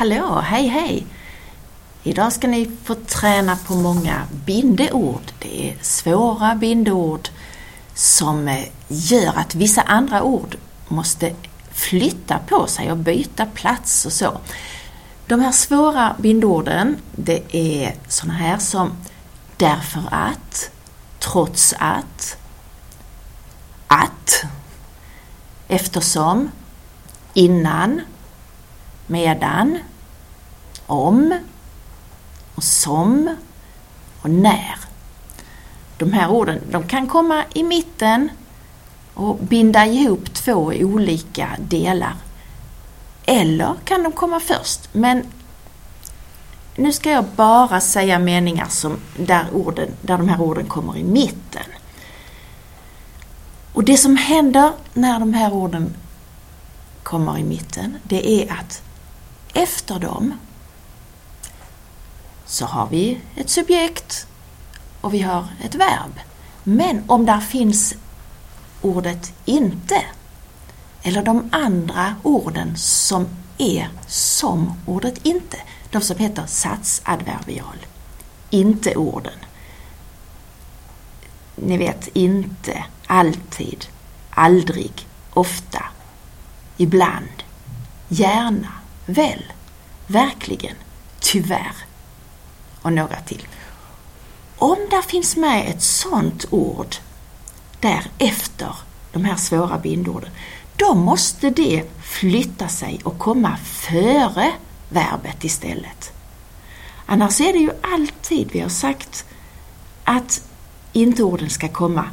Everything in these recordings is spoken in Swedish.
Hallå, hej hej! Idag ska ni få träna på många bindeord. Det är svåra bindeord som gör att vissa andra ord måste flytta på sig och byta plats och så. De här svåra bindorden, det är såna här som därför att, trots att, att, eftersom, innan, medan, om och som och när. De här orden de kan komma i mitten och binda ihop två olika delar. Eller kan de komma först, men nu ska jag bara säga meningar som där, orden, där de här orden kommer i mitten. Och det som händer när de här orden kommer i mitten, det är att efter dem så har vi ett subjekt och vi har ett verb. Men om där finns ordet inte eller de andra orden som är som ordet inte, de som heter satsadverbial, inte-orden. Ni vet inte, alltid, aldrig, ofta, ibland, gärna, väl, verkligen, tyvärr och några till. Om där finns med ett sådant ord därefter de här svåra bindorden, då måste det flytta sig och komma före verbet istället. Annars är det ju alltid, vi har sagt, att inte-orden ska komma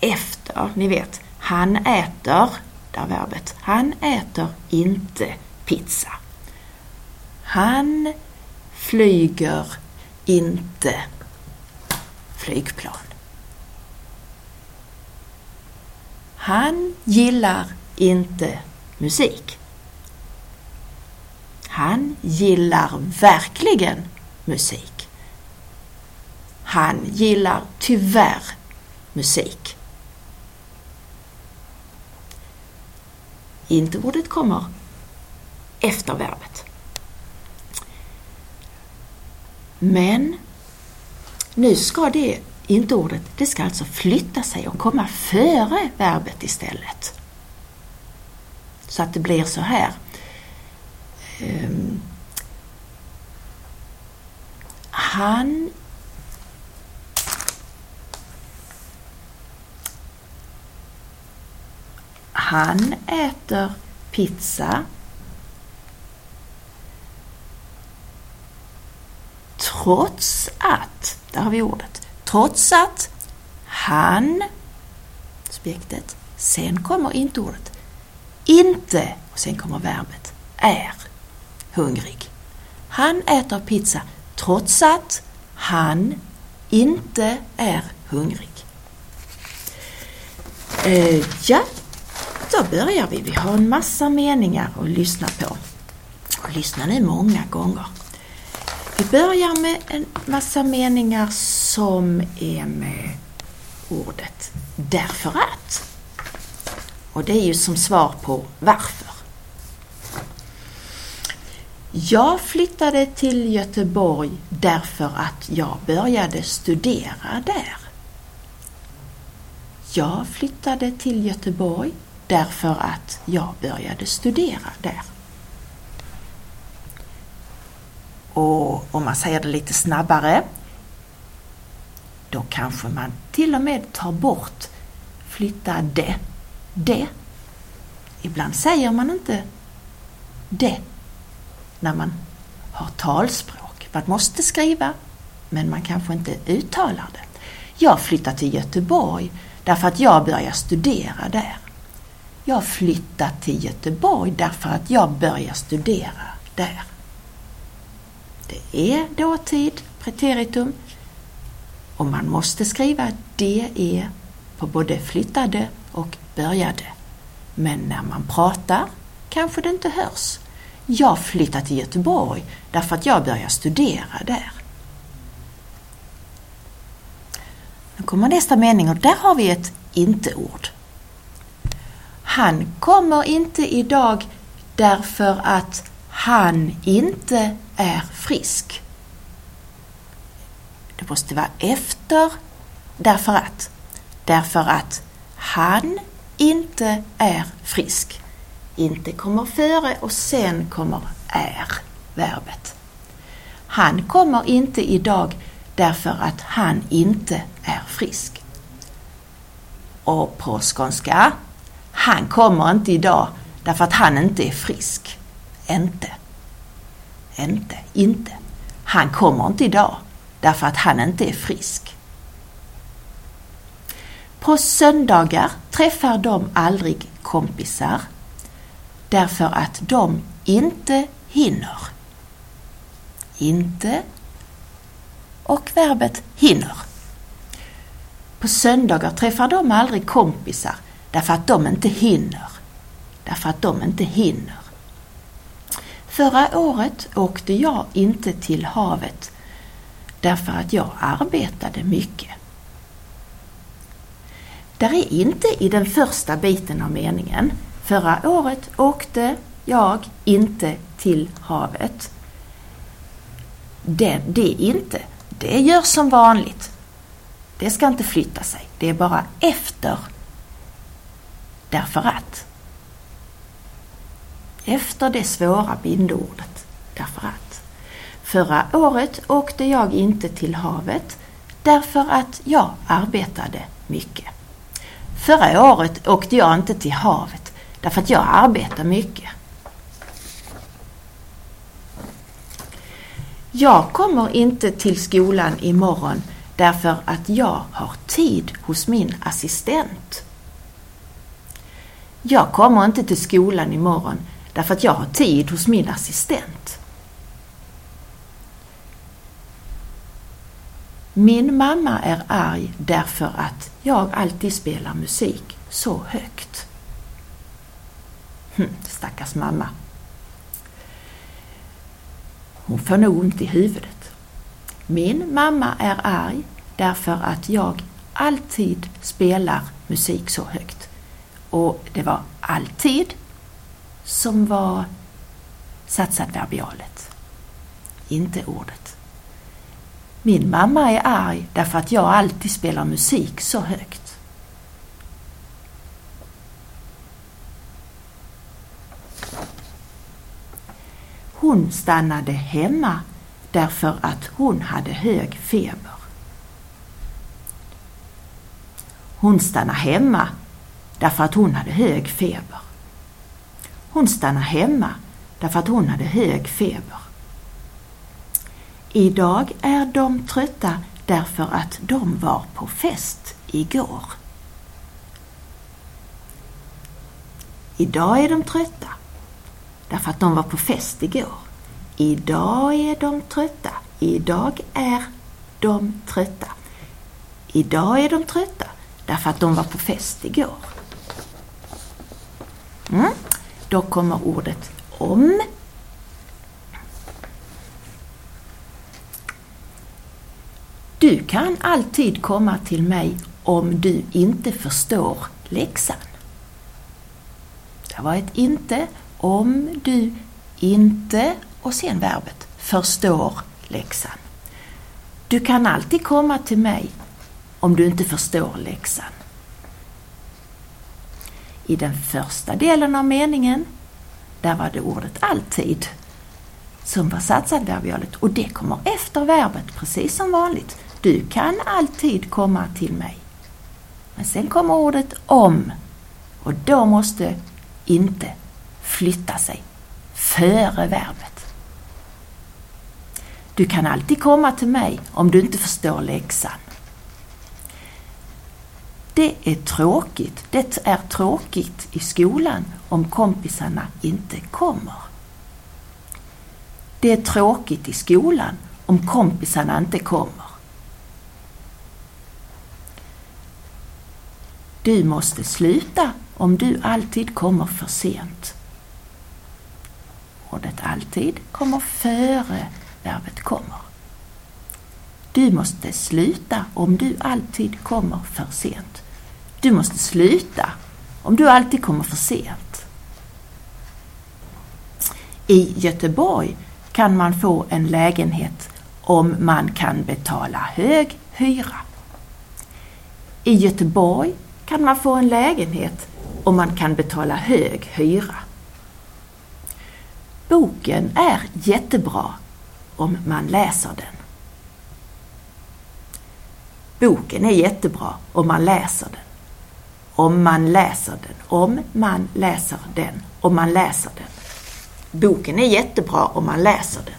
efter. Ni vet, han äter, där verbet, han äter inte pizza. Han flyger inte flygplan. Han gillar inte musik. Han gillar verkligen musik. Han gillar tyvärr musik. Inte ordet kommer efter verbet. Men nu ska det inte ordet, det ska alltså flytta sig och komma före verbet istället. Så att det blir så här. Um, han Han äter pizza trots att, där har vi ordet, trots att han, subjektet, sen kommer inte ordet, inte, och sen kommer verbet, är hungrig. Han äter pizza trots att han inte är hungrig. Eh, ja, då börjar vi. Vi har en massa meningar att lyssna på. Och lyssna nu många gånger. Vi börjar med en massa meningar som är med ordet därför att. Och det är ju som svar på varför. Jag flyttade till Göteborg därför att jag började studera där. Jag flyttade till Göteborg därför att jag började studera där. Och om man säger det lite snabbare, då kanske man till och med tar bort flytta det. Ibland säger man inte det när man har talspråk. Man måste skriva, men man kanske inte uttalar det. Jag flyttade till Göteborg därför att jag började studera där. Jag flyttade till Göteborg därför att jag började studera där. Det är dåtid, preteritum, och man måste skriva DE på både flyttade och började. Men när man pratar kanske det inte hörs. Jag flyttade till Göteborg därför att jag började studera där. Nu kommer nästa mening och där har vi ett inte-ord. Han kommer inte idag därför att han inte är frisk. Det måste vara efter därför att. Därför att han inte är frisk. Inte kommer före och sen kommer är verbet. Han kommer inte idag därför att han inte är frisk. Och på skånska, han kommer inte idag därför att han inte är frisk. Inte. Inte, inte. Han kommer inte idag därför att han inte är frisk. På söndagar träffar de aldrig kompisar därför att de inte hinner. Inte och verbet hinner. På söndagar träffar de aldrig kompisar därför att de inte hinner. Därför att de inte hinner. Förra året åkte jag inte till havet därför att jag arbetade mycket. Där är inte i den första biten av meningen. Förra året åkte jag inte till havet. Det, det är inte. Det gör som vanligt. Det ska inte flytta sig. Det är bara efter. Därför att. Efter det svåra bindordet. Därför att. Förra året åkte jag inte till havet därför att jag arbetade mycket. Förra året åkte jag inte till havet därför att jag arbetar mycket. Jag kommer inte till skolan imorgon därför att jag har tid hos min assistent. Jag kommer inte till skolan imorgon därför att jag har tid hos min assistent. Min mamma är arg därför att jag alltid spelar musik så högt. Hm, stackars mamma. Hon får nog ont i huvudet. Min mamma är arg därför att jag alltid spelar musik så högt. Och det var alltid som var satsadverbialet, inte ordet. Min mamma är arg därför att jag alltid spelar musik så högt. Hon stannade hemma därför att hon hade hög feber. Hon stannade hemma därför att hon hade hög feber. Hon stannade hemma därför att hon hade hög feber. Idag är de trötta därför att de var på fest igår. Idag är de trötta därför att de var på fest igår. Idag är de trötta. Idag är de trötta. Idag är de trötta därför att de var på fest igår. Mm. Då kommer ordet om Du kan alltid komma till mig om du inte förstår läxan. Det var ett inte, om du inte och sen verbet förstår läxan. Du kan alltid komma till mig om du inte förstår läxan. I den första delen av meningen, där var det ordet alltid som var satsad verbialet och det kommer efter verbet precis som vanligt. Du kan alltid komma till mig. Men sen kommer ordet om och då måste inte flytta sig före verbet. Du kan alltid komma till mig om du inte förstår läxan. Det är tråkigt. Det är tråkigt i skolan om kompisarna inte kommer. Det är tråkigt i skolan om kompisarna inte kommer. Du måste sluta om du alltid kommer för sent. Ordet alltid kommer före verbet kommer. Du måste sluta om du alltid kommer för sent. Du måste sluta om du alltid kommer för sent. I Göteborg kan man få en lägenhet om man kan betala hög hyra. I Göteborg kan man få en lägenhet om man kan betala hög hyra. Boken är jättebra om man läser den. Boken är jättebra om man läser den. Om man läser den. Om man läser den. Om man läser den. Boken är jättebra om man läser den.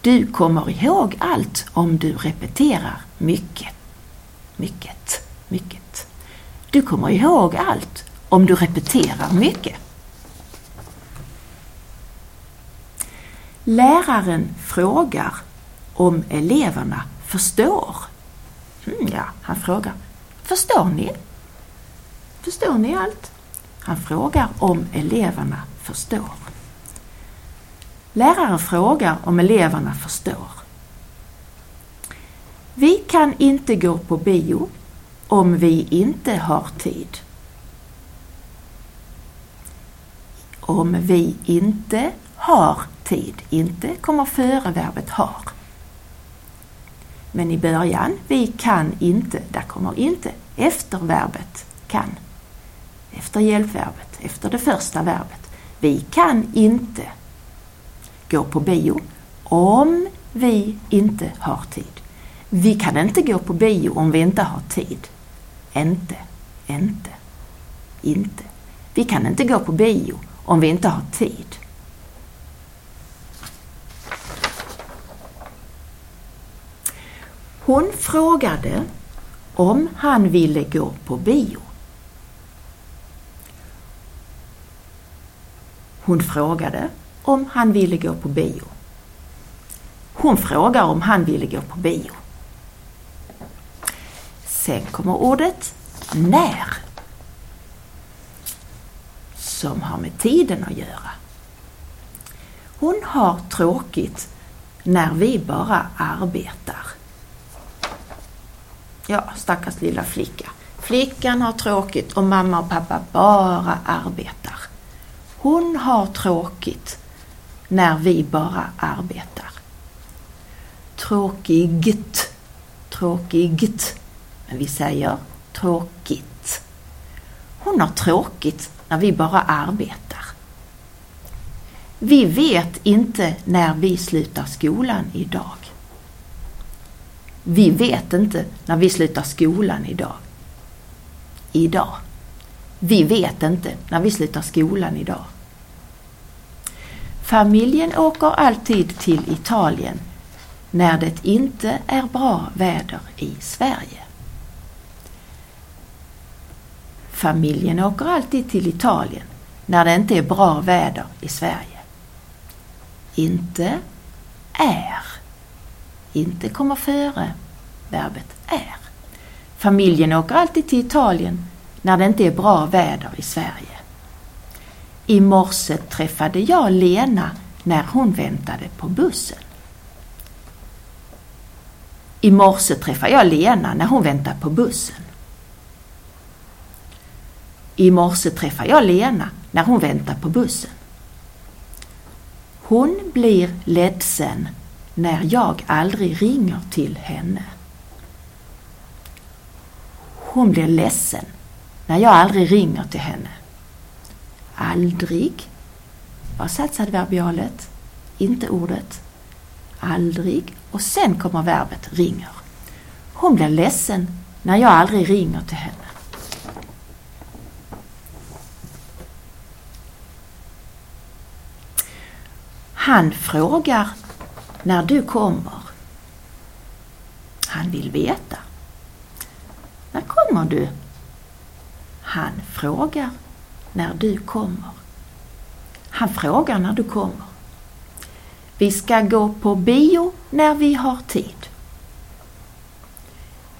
Du kommer ihåg allt om du repeterar mycket. Mycket, mycket. Du kommer ihåg allt om du repeterar mycket. Läraren frågar om eleverna förstår. Mm, ja, han frågar. Förstår ni? Förstår ni allt? Han frågar om eleverna förstår. Läraren frågar om eleverna förstår. Vi kan inte gå på bio om vi inte har tid. Om vi inte har tid. Inte kommer före verbet har. Men i början, vi kan inte, där kommer inte efter verbet kan. Efter hjälpverbet, efter det första verbet. Vi kan inte gå på bio om vi inte har tid. Vi kan inte gå på bio om vi inte har tid. Inte, inte, inte. Vi kan inte gå på bio om vi inte har tid. Hon frågade om han ville gå på bio. Hon frågade om han ville gå på bio. Hon frågar om han ville gå på bio. Sen kommer ordet när som har med tiden att göra. Hon har tråkigt när vi bara arbetar. Ja, stackars lilla flicka. Flickan har tråkigt och mamma och pappa bara arbetar. Hon har tråkigt när vi bara arbetar. Tråkigt, tråkigt. Men vi säger tråkigt. Hon har tråkigt när vi bara arbetar. Vi vet inte när vi slutar skolan idag. Vi vet inte när vi slutar skolan idag. Idag. Vi vet inte när vi slutar skolan idag. Familjen åker alltid till Italien när det inte är bra väder i Sverige. Familjen åker alltid till Italien när det inte är bra väder i Sverige. Inte är inte kommer före verbet är. Familjen åker alltid till Italien när det inte är bra väder i Sverige. I morse träffade jag Lena när hon väntade på bussen. I morse träffade jag Lena när hon väntade på bussen. I morse träffade jag Lena när hon väntade på bussen. Hon blir ledsen när jag aldrig ringer till henne. Hon blir ledsen när jag aldrig ringer till henne. Aldrig var satsadverbialet, inte ordet. Aldrig och sen kommer verbet ringer. Hon blir ledsen när jag aldrig ringer till henne. Han frågar när du kommer. Han vill veta. När kommer du? Han frågar när du kommer. Han frågar när du kommer. Vi ska gå på bio när vi har tid.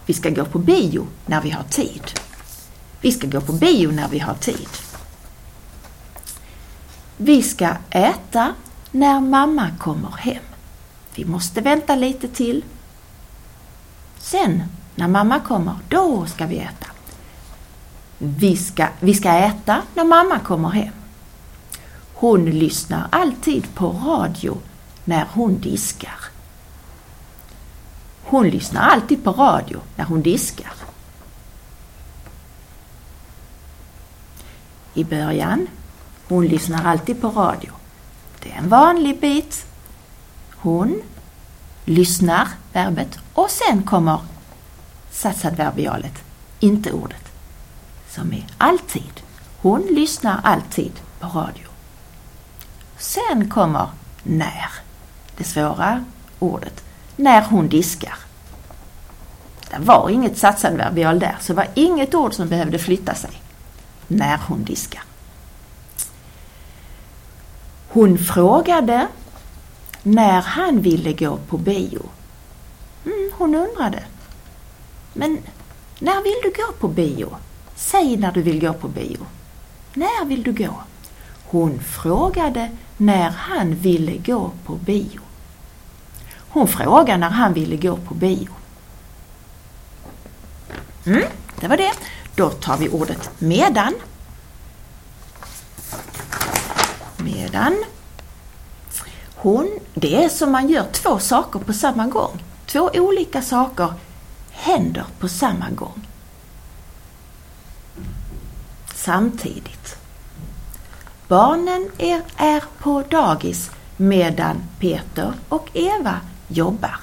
Vi ska gå på bio när vi har tid. Vi ska gå på bio när vi har tid. Vi ska äta när mamma kommer hem. Vi måste vänta lite till. Sen, när mamma kommer, då ska vi äta. Vi ska, vi ska äta när mamma kommer hem. Hon lyssnar alltid på radio när hon diskar. Hon lyssnar alltid på radio när hon diskar. I början, hon lyssnar alltid på radio. Det är en vanlig bit. Hon lyssnar, verbet, och sen kommer satsadverbialet, inte ordet, som är alltid. Hon lyssnar alltid på radio. Sen kommer när, det svåra ordet, när hon diskar. Det var inget satsadverbial där, så det var inget ord som behövde flytta sig när hon diskar. Hon frågade när han ville gå på bio. Mm, hon undrade. Men när vill du gå på bio? Säg när du vill gå på bio. När vill du gå? Hon frågade när han ville gå på bio. Hon frågade när han ville gå på bio. Mm, det var det. Då tar vi ordet medan. Medan. Hon, det är som man gör två saker på samma gång. Två olika saker händer på samma gång. Samtidigt. Barnen är, är på dagis medan Peter och Eva jobbar.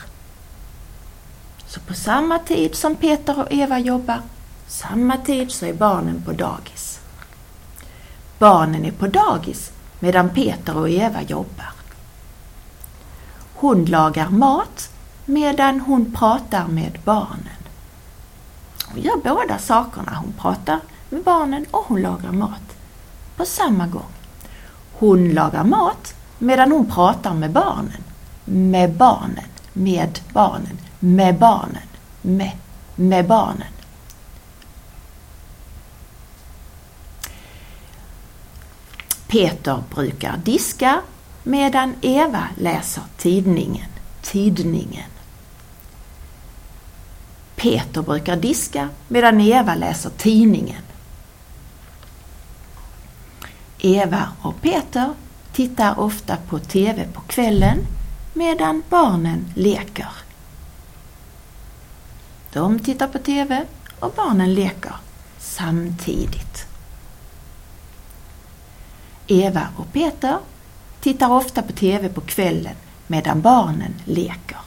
Så på samma tid som Peter och Eva jobbar, samma tid så är barnen på dagis. Barnen är på dagis medan Peter och Eva jobbar. Hon lagar mat medan hon pratar med barnen. Hon gör båda sakerna. Hon pratar med barnen och hon lagar mat på samma gång. Hon lagar mat medan hon pratar med barnen. Med barnen, med barnen, med barnen, med, med barnen. Peter brukar diska medan Eva läser tidningen. Tidningen. Peter brukar diska medan Eva läser tidningen. Eva och Peter tittar ofta på TV på kvällen medan barnen leker. De tittar på TV och barnen leker samtidigt. Eva och Peter tittar ofta på TV på kvällen medan barnen leker.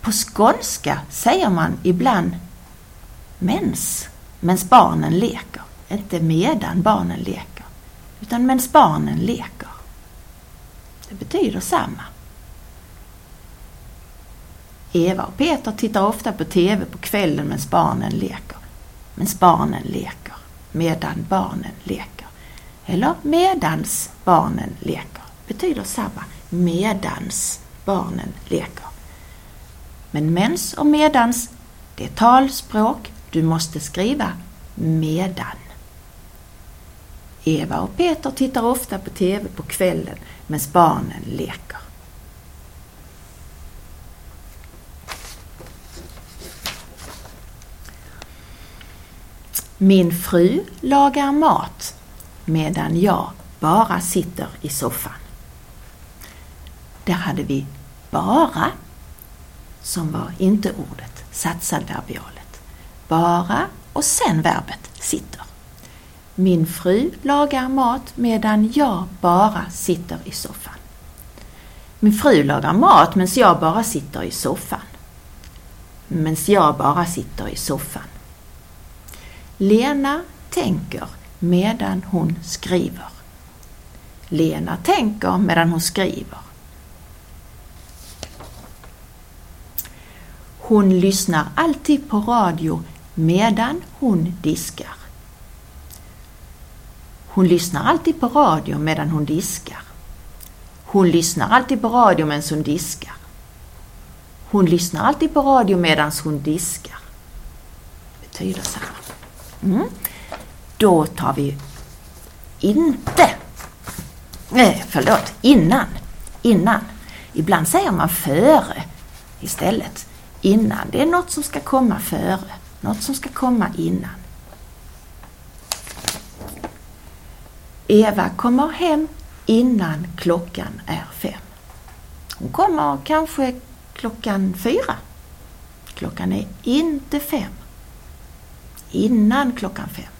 På skånska säger man ibland mens, mens barnen leker. Inte medan barnen leker, utan mens barnen leker. Det betyder samma. Eva och Peter tittar ofta på TV på kvällen medan barnen leker. Medan barnen leker. Medan barnen leker. Eller medans barnen leker. Betyder samma. Medans barnen leker. Men mens och medans, det är talspråk. Du måste skriva medan. Eva och Peter tittar ofta på TV på kvällen medan barnen leker. Min fru lagar mat medan jag bara sitter i soffan. Där hade vi bara som var inte ordet, satsadverbialet. Bara och sen verbet sitter. Min fru lagar mat medan jag bara sitter i soffan. Min fru lagar mat medan jag bara sitter i soffan. Medan jag bara sitter i soffan. Lena tänker medan hon skriver. Lena tänker medan hon skriver. Hon lyssnar alltid på radio medan hon diskar. Hon lyssnar alltid på radio medan hon diskar. Hon lyssnar alltid på radio medan hon diskar. Hon lyssnar alltid på radio medan hon diskar. Betyder samma. Mm. Då tar vi inte, nej förlåt, innan, innan. Ibland säger man före istället. Innan, det är något som ska komma före, något som ska komma innan. Eva kommer hem innan klockan är fem. Hon kommer kanske klockan fyra. Klockan är inte fem. Innan klockan fem.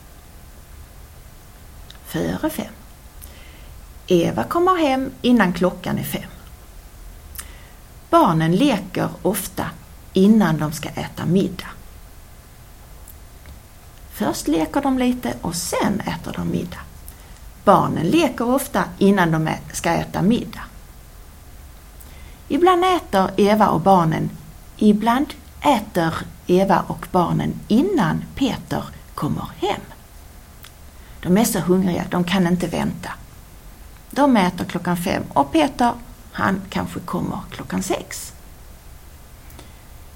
Före fem. Eva kommer hem innan klockan är fem. Barnen leker ofta innan de ska äta middag. Först leker de lite och sen äter de middag. Barnen leker ofta innan de ska äta middag. Ibland äter Eva och barnen, ibland äter Eva och barnen innan Peter kommer hem. De är så hungriga, de kan inte vänta. De äter klockan fem och Peter, han kanske kommer klockan sex.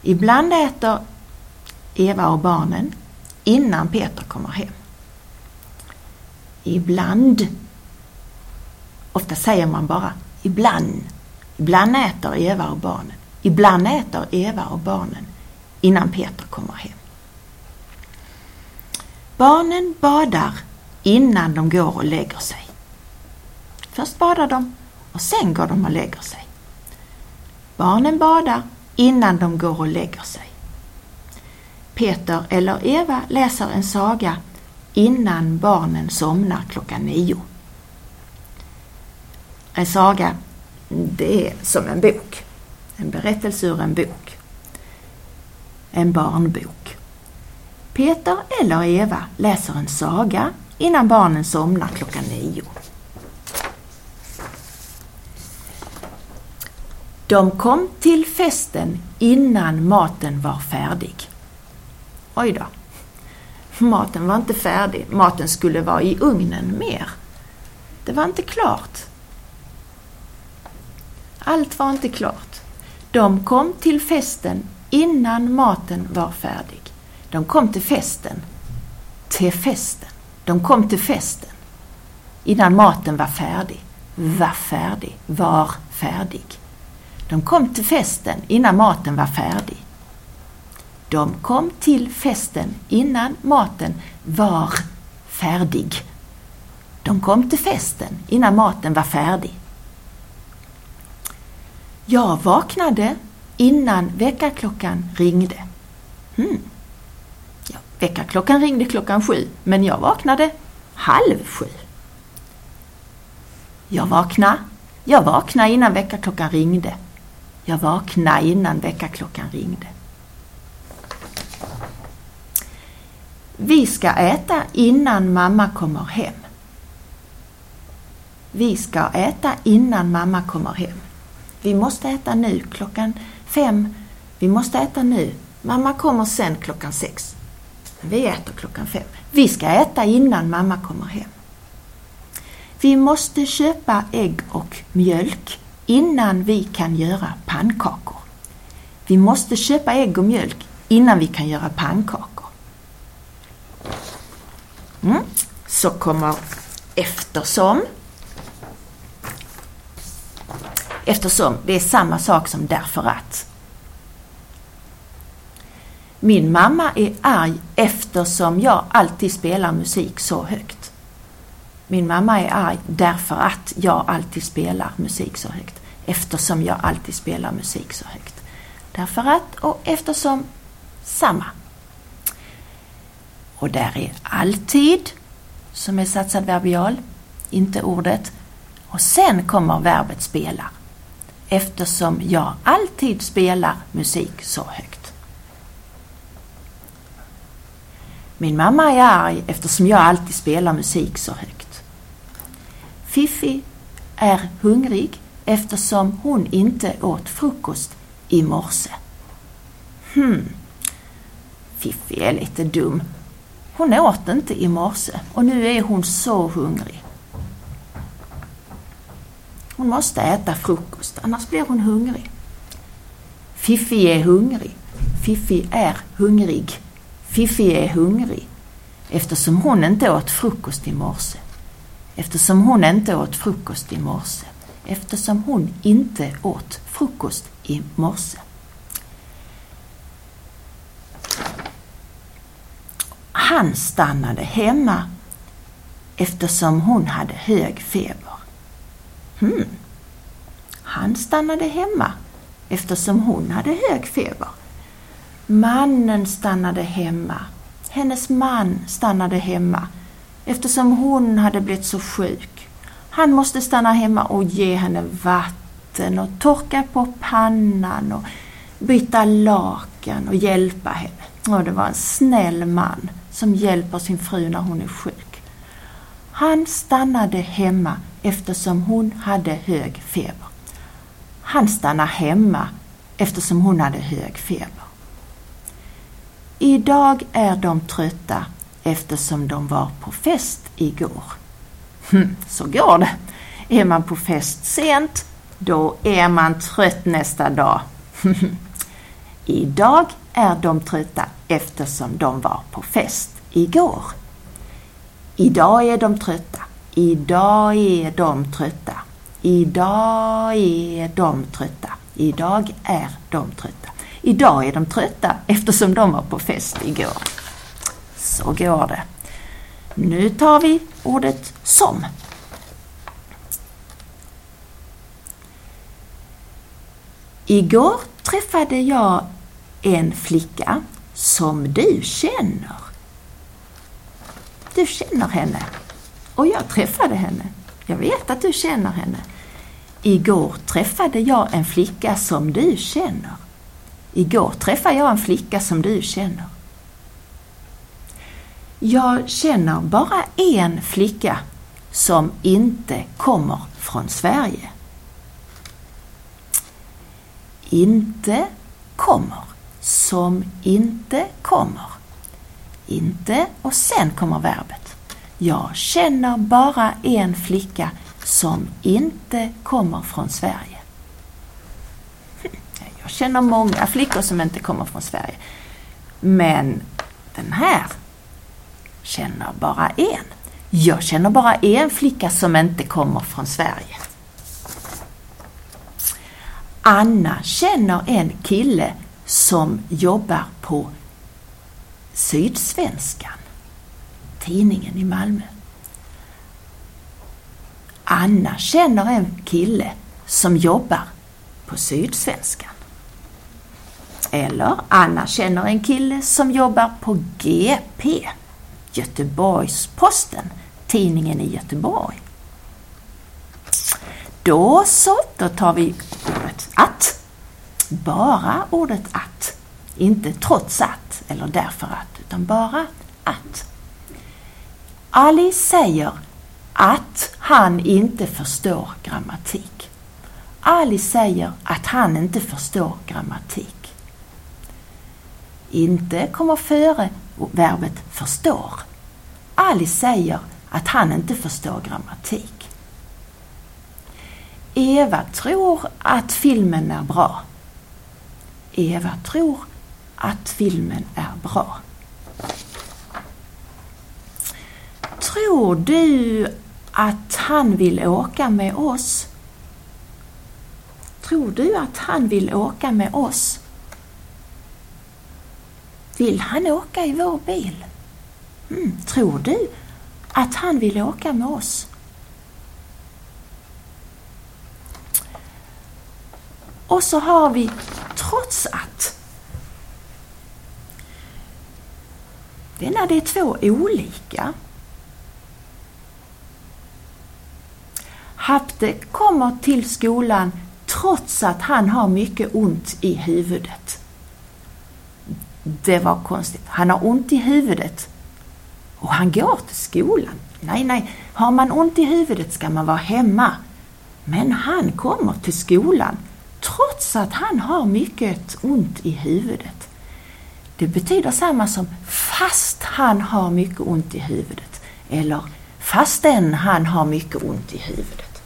Ibland äter Eva och barnen innan Peter kommer hem. Ibland, ofta säger man bara ibland. Ibland äter Eva och barnen. Ibland äter Eva och barnen innan Peter kommer hem. Barnen badar innan de går och lägger sig. Först badar de och sen går de och lägger sig. Barnen badar innan de går och lägger sig. Peter eller Eva läser en saga innan barnen somnar klockan nio. En saga, det är som en bok. En berättelse ur en bok. En barnbok. Peter eller Eva läser en saga innan barnen somnar klockan nio. De kom till festen innan maten var färdig. Oj då. Maten var inte färdig. Maten skulle vara i ugnen mer. Det var inte klart. Allt var inte klart. De kom till festen innan maten var färdig. De kom till festen. Till festen. De kom till festen innan maten var färdig. Var färdig. Var färdig. De kom till festen innan maten var färdig. De kom till festen innan maten var färdig. De kom till festen innan maten var färdig. Jag vaknade innan väckarklockan ringde. Hmm. Väckarklockan ringde klockan sju, men jag vaknade halv sju. Jag vaknade, jag vaknade innan väckarklockan ringde. Jag vaknade innan väckarklockan ringde. Vi ska äta innan mamma kommer hem. Vi ska äta innan mamma kommer hem. Vi måste äta nu klockan fem. Vi måste äta nu. Mamma kommer sen klockan sex. Vi äter klockan fem. Vi ska äta innan mamma kommer hem. Vi måste köpa ägg och mjölk innan vi kan göra pannkakor. Vi måste köpa ägg och mjölk innan vi kan göra pannkakor. Mm. Så kommer eftersom. Eftersom, det är samma sak som därför att. Min mamma är arg eftersom jag alltid spelar musik så högt. Min mamma är arg därför att jag alltid spelar musik så högt. Eftersom jag alltid spelar musik så högt. Därför att och eftersom samma. Och där är alltid som är satsad verbial, inte ordet. Och sen kommer verbet spela. Eftersom jag alltid spelar musik så högt. Min mamma är arg eftersom jag alltid spelar musik så högt. Fiffi är hungrig eftersom hon inte åt frukost i morse. Hmm, Fiffi är lite dum. Hon åt inte i morse och nu är hon så hungrig. Hon måste äta frukost, annars blir hon hungrig. Fiffi är hungrig. Fiffi är hungrig. Fiffi är hungrig eftersom hon inte åt frukost i morse. Eftersom hon inte åt frukost i morse. Eftersom hon inte åt frukost i morse. Han stannade hemma eftersom hon hade hög feber. Hmm. Han stannade hemma eftersom hon hade hög feber. Mannen stannade hemma. Hennes man stannade hemma eftersom hon hade blivit så sjuk. Han måste stanna hemma och ge henne vatten och torka på pannan och byta lakan och hjälpa henne. Och det var en snäll man som hjälper sin fru när hon är sjuk. Han stannade hemma eftersom hon hade hög feber. Han stannade hemma eftersom hon hade hög feber. Idag är de trötta eftersom de var på fest igår. Hm, så går det. Är man på fest sent, då är man trött nästa dag. Idag är de trötta eftersom de var på fest igår. Idag är de trötta. Idag är de trötta. Idag är de trötta. Idag är de trötta. Idag är de trötta eftersom de var på fest igår. Så går det. Nu tar vi ordet som. Igår träffade jag en flicka som du känner. Du känner henne och jag träffade henne. Jag vet att du känner henne. Igår träffade jag en flicka som du känner. Igår träffade jag en flicka som du känner. Jag känner bara en flicka som inte kommer från Sverige. Inte kommer, som inte kommer. Inte och sen kommer verbet. Jag känner bara en flicka som inte kommer från Sverige. Jag känner många flickor som inte kommer från Sverige. Men den här känner bara en. Jag känner bara en flicka som inte kommer från Sverige. Anna känner en kille som jobbar på Sydsvenskan, tidningen i Malmö. Anna känner en kille som jobbar på Sydsvenskan. Eller Anna känner en kille som jobbar på GP, Göteborgs-Posten, tidningen i Göteborg. Då så, då tar vi ordet att. Bara ordet att. Inte trots att eller därför att, utan bara att. Ali säger att han inte förstår grammatik. Ali säger att han inte förstår grammatik. Inte kommer före verbet förstår. Ali säger att han inte förstår grammatik. Eva tror att filmen är bra. Eva tror att filmen är bra. Tror du att han vill åka med oss? Tror du att han vill åka med oss? Vill han åka i vår bil? Mm, tror du att han vill åka med oss? Och så har vi trots att. Det är när det är två olika. Hapte kommer till skolan trots att han har mycket ont i huvudet. Det var konstigt. Han har ont i huvudet och han går till skolan. Nej, nej, har man ont i huvudet ska man vara hemma. Men han kommer till skolan trots att han har mycket ont i huvudet. Det betyder samma som fast han har mycket ont i huvudet eller fastän han har mycket ont i huvudet.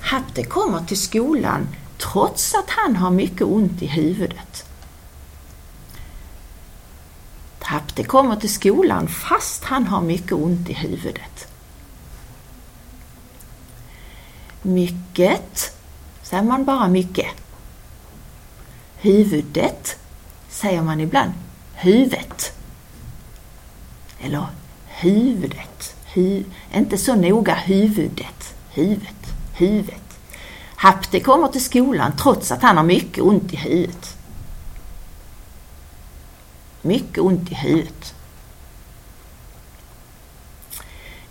Hatte kommer till skolan trots att han har mycket ont i huvudet. Hatte kommer till skolan fast han har mycket ont i huvudet. Mycket säger man bara mycket. Huvudet säger man ibland huvudet. Eller huvudet, hu, inte så noga huvudet, huvudet, huvudet. Hapte kommer till skolan trots att han har mycket ont i huvudet. Mycket ont i huvudet.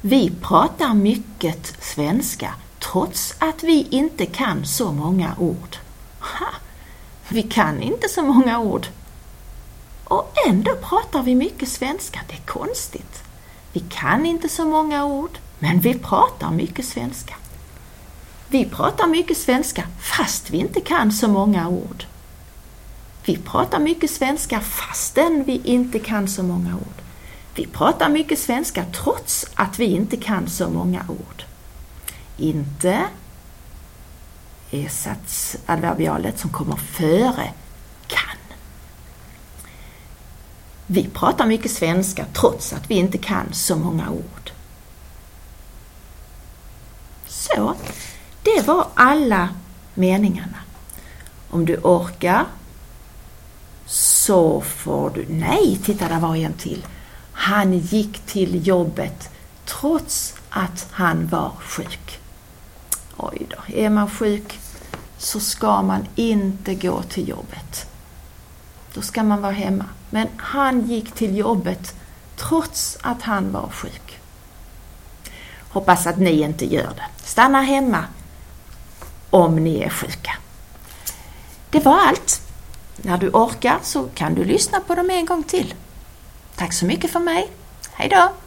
Vi pratar mycket svenska trots att vi inte kan så många ord. Ha, vi kan inte så många ord. Och ändå pratar vi mycket svenska. Det är konstigt. Vi kan inte så många ord, men vi pratar mycket svenska. Vi pratar mycket svenska fast vi inte kan så många ord. Vi pratar mycket svenska fastän vi inte kan så många ord. Vi pratar mycket svenska trots att vi inte kan så många ord. Inte är satsadverbialet som kommer före kan. Vi pratar mycket svenska trots att vi inte kan så många ord. Så, det var alla meningarna. Om du orkar så får du... Nej, titta där var en till. Han gick till jobbet trots att han var sjuk. Oj då, är man sjuk så ska man inte gå till jobbet. Då ska man vara hemma. Men han gick till jobbet trots att han var sjuk. Hoppas att ni inte gör det. Stanna hemma om ni är sjuka. Det var allt. När du orkar så kan du lyssna på dem en gång till. Tack så mycket för mig. Hej då!